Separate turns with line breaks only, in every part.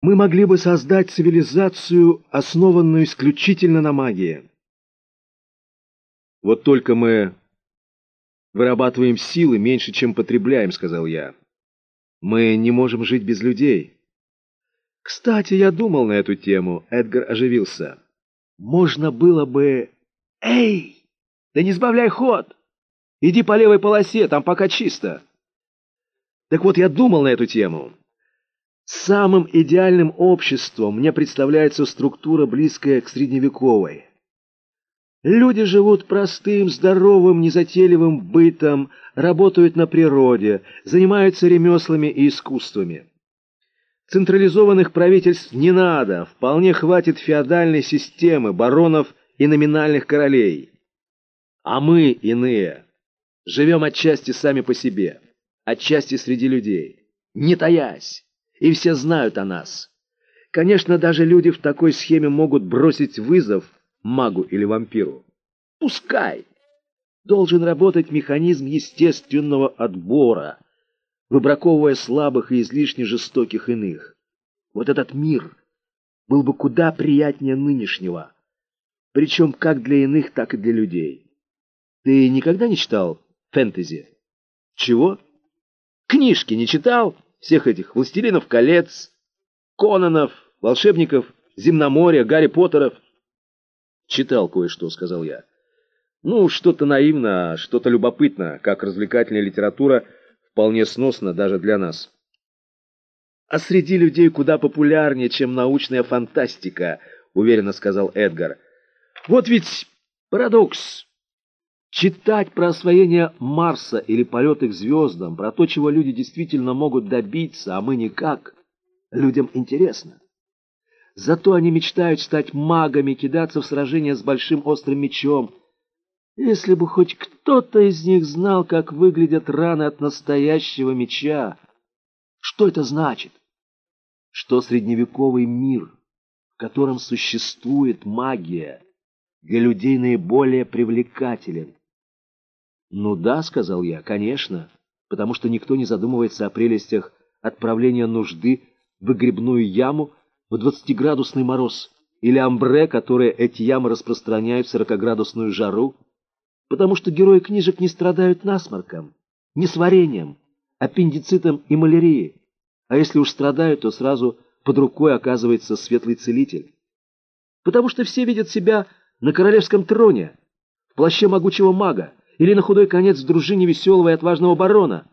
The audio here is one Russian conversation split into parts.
мы могли бы создать цивилизацию, основанную исключительно на магии. Вот только мы вырабатываем силы меньше, чем потребляем, сказал я. Мы не можем жить без людей. Кстати, я думал на эту тему. Эдгар оживился. Можно было бы... Эй! Да не сбавляй ход! Иди по левой полосе, там пока чисто. Так вот, я думал на эту тему. Самым идеальным обществом мне представляется структура, близкая к средневековой. Люди живут простым, здоровым, незатейливым бытом, работают на природе, занимаются ремеслами и искусствами. Централизованных правительств не надо, вполне хватит феодальной системы, баронов и номинальных королей. А мы, иные, живем отчасти сами по себе, отчасти среди людей, не таясь и все знают о нас. Конечно, даже люди в такой схеме могут бросить вызов магу или вампиру. Пускай! Должен работать механизм естественного отбора, выбраковывая слабых и излишне жестоких иных. Вот этот мир был бы куда приятнее нынешнего, причем как для иных, так и для людей. Ты никогда не читал фэнтези? Чего? Книжки не читал? Всех этих «Властелинов колец», «Кононов», «Волшебников», «Земноморья», «Гарри Поттеров». «Читал кое-что», — сказал я. «Ну, что-то наивно, что-то любопытно, как развлекательная литература, вполне сносно даже для нас». «А среди людей куда популярнее, чем научная фантастика», — уверенно сказал Эдгар. «Вот ведь парадокс». Читать про освоение Марса или полеты к звездам, про то, чего люди действительно могут добиться, а мы никак, людям интересно. Зато они мечтают стать магами, кидаться в сражения с большим острым мечом. Если бы хоть кто-то из них знал, как выглядят раны от настоящего меча, что это значит? Что средневековый мир, в котором существует магия, для людей наиболее привлекателен. «Ну да», — сказал я, — «конечно, потому что никто не задумывается о прелестях отправления нужды в выгребную яму в двадцатиградусный мороз или амбре, которые эти ямы распространяют в сорокоградусную жару, потому что герои книжек не страдают насморком, не сварением, аппендицитом и малярией, а если уж страдают, то сразу под рукой оказывается светлый целитель. Потому что все видят себя на королевском троне, в плаще могучего мага, или на худой конец в дружине веселого и отважного барона.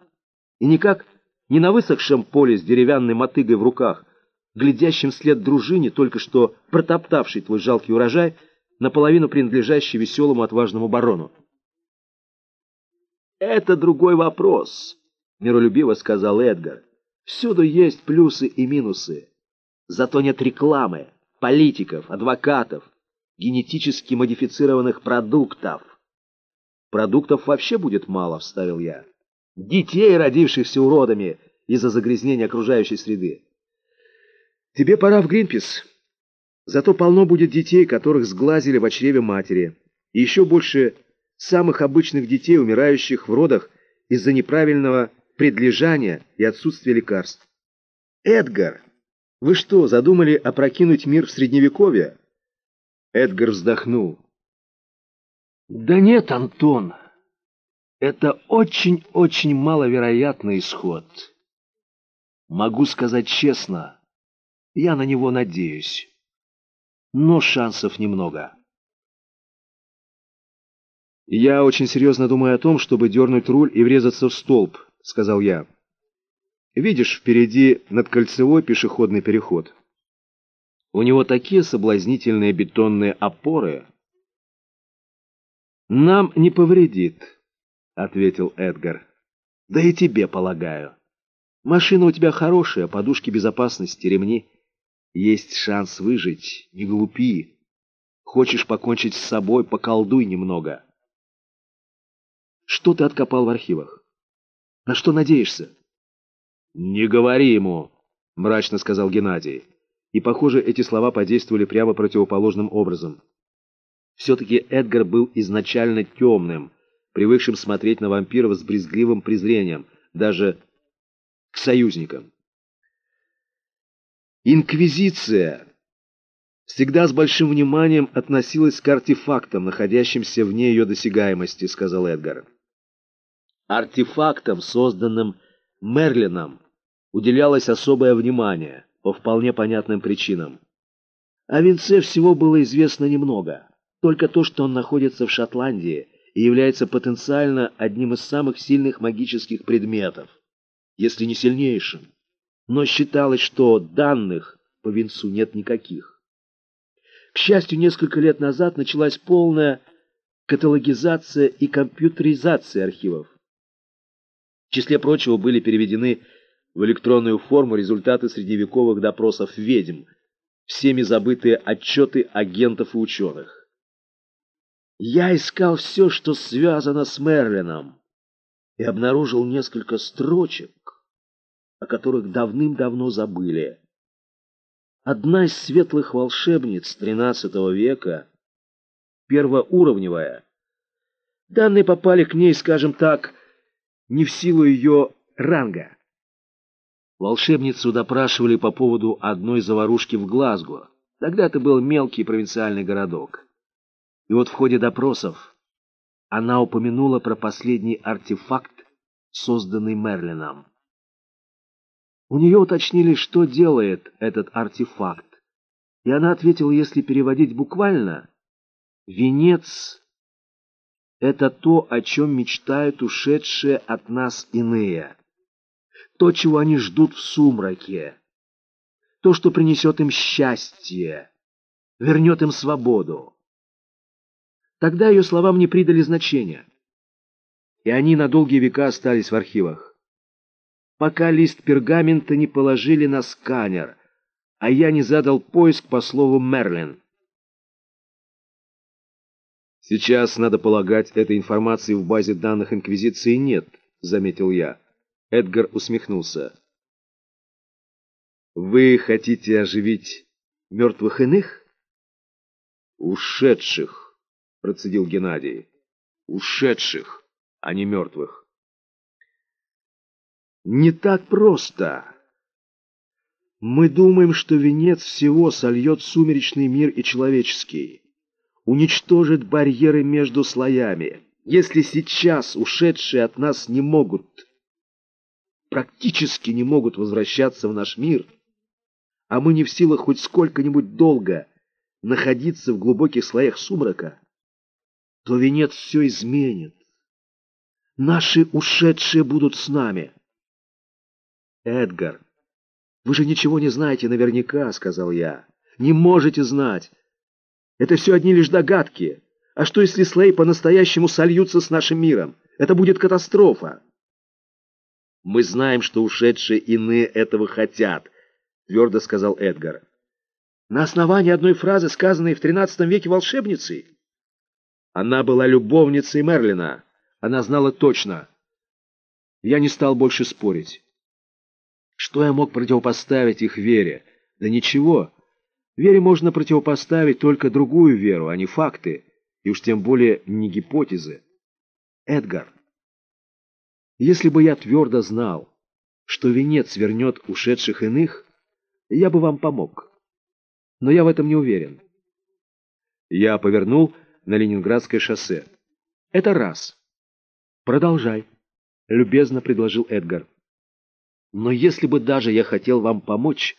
И никак не на высохшем поле с деревянной мотыгой в руках, глядящим вслед дружине, только что протоптавший твой жалкий урожай, наполовину принадлежащий веселому отважному барону. «Это другой вопрос», — миролюбиво сказал Эдгар. «Всюду есть плюсы и минусы. Зато нет рекламы, политиков, адвокатов, генетически модифицированных продуктов». Продуктов вообще будет мало, вставил я. Детей, родившихся уродами из-за загрязнения окружающей среды. Тебе пора в Гринпис. Зато полно будет детей, которых сглазили в чреве матери. И еще больше самых обычных детей, умирающих в родах из-за неправильного предлежания и отсутствия лекарств. Эдгар, вы что, задумали опрокинуть мир в Средневековье? Эдгар вздохнул. Да нет, Антон, это очень-очень маловероятный исход. Могу сказать честно, я на него надеюсь, но шансов немного. «Я очень серьезно думаю о том, чтобы дернуть руль и врезаться в столб», — сказал я. «Видишь, впереди над кольцевой пешеходный переход. У него такие соблазнительные бетонные опоры». «Нам не повредит», — ответил Эдгар. «Да и тебе, полагаю. Машина у тебя хорошая, подушки безопасности, ремни. Есть шанс выжить, не глупи. Хочешь покончить с собой, поколдуй немного». «Что ты откопал в архивах? На что надеешься?» «Не говори ему», — мрачно сказал Геннадий. И, похоже, эти слова подействовали прямо противоположным образом. Все-таки Эдгар был изначально темным, привыкшим смотреть на вампиров с брезгливым презрением, даже к союзникам. Инквизиция всегда с большим вниманием относилась к артефактам, находящимся вне ее досягаемости, сказал Эдгар. Артефактам, созданным Мерлином, уделялось особое внимание по вполне понятным причинам. О венце всего было известно немного, только то, что он находится в Шотландии и является потенциально одним из самых сильных магических предметов, если не сильнейшим. Но считалось, что данных по венцу нет никаких. К счастью, несколько лет назад началась полная каталогизация и компьютеризация архивов. В числе прочего были переведены в электронную форму результаты средневековых допросов ведьм, всеми забытые отчеты агентов и ученых. Я искал все, что связано с Мерлином, и обнаружил несколько строчек, о которых давным-давно забыли. Одна из светлых волшебниц XIII века, первоуровневая, данные попали к ней, скажем так, не в силу ее ранга. Волшебницу допрашивали по поводу одной заварушки в Глазго. Тогда это был мелкий провинциальный городок. И вот в ходе допросов она упомянула про последний артефакт, созданный Мерлином. У нее уточнили, что делает этот артефакт. И она ответила, если переводить буквально, «Венец — это то, о чем мечтают ушедшие от нас иные» то, чего они ждут в сумраке, то, что принесет им счастье, вернет им свободу. Тогда ее словам не придали значения, и они на долгие века остались в архивах. Пока лист пергамента не положили на сканер, а я не задал поиск по слову «Мерлин». «Сейчас, надо полагать, этой информации в базе данных Инквизиции нет», — заметил я. Эдгар усмехнулся. «Вы хотите оживить мертвых иных?» «Ушедших», — процедил Геннадий. «Ушедших, а не мертвых». «Не так просто. Мы думаем, что венец всего сольет сумеречный мир и человеческий, уничтожит барьеры между слоями. Если сейчас ушедшие от нас не могут практически не могут возвращаться в наш мир, а мы не в силах хоть сколько-нибудь долго находиться в глубоких слоях сумрака, то венец все изменит. Наши ушедшие будут с нами. Эдгар, вы же ничего не знаете наверняка, сказал я. Не можете знать. Это все одни лишь догадки. А что, если слои по-настоящему сольются с нашим миром? Это будет катастрофа. «Мы знаем, что ушедшие иные этого хотят», — твердо сказал Эдгар. «На основании одной фразы, сказанной в XIII веке волшебницей?» Она была любовницей Мерлина. Она знала точно. Я не стал больше спорить. Что я мог противопоставить их вере? Да ничего. Вере можно противопоставить только другую веру, а не факты, и уж тем более не гипотезы. Эдгар, если бы я твердо знал, что венец вернет ушедших иных, я бы вам помог. Но я в этом не уверен. Я повернул на Ленинградское шоссе. Это раз. Продолжай, любезно предложил Эдгар. Но если бы даже я хотел вам помочь,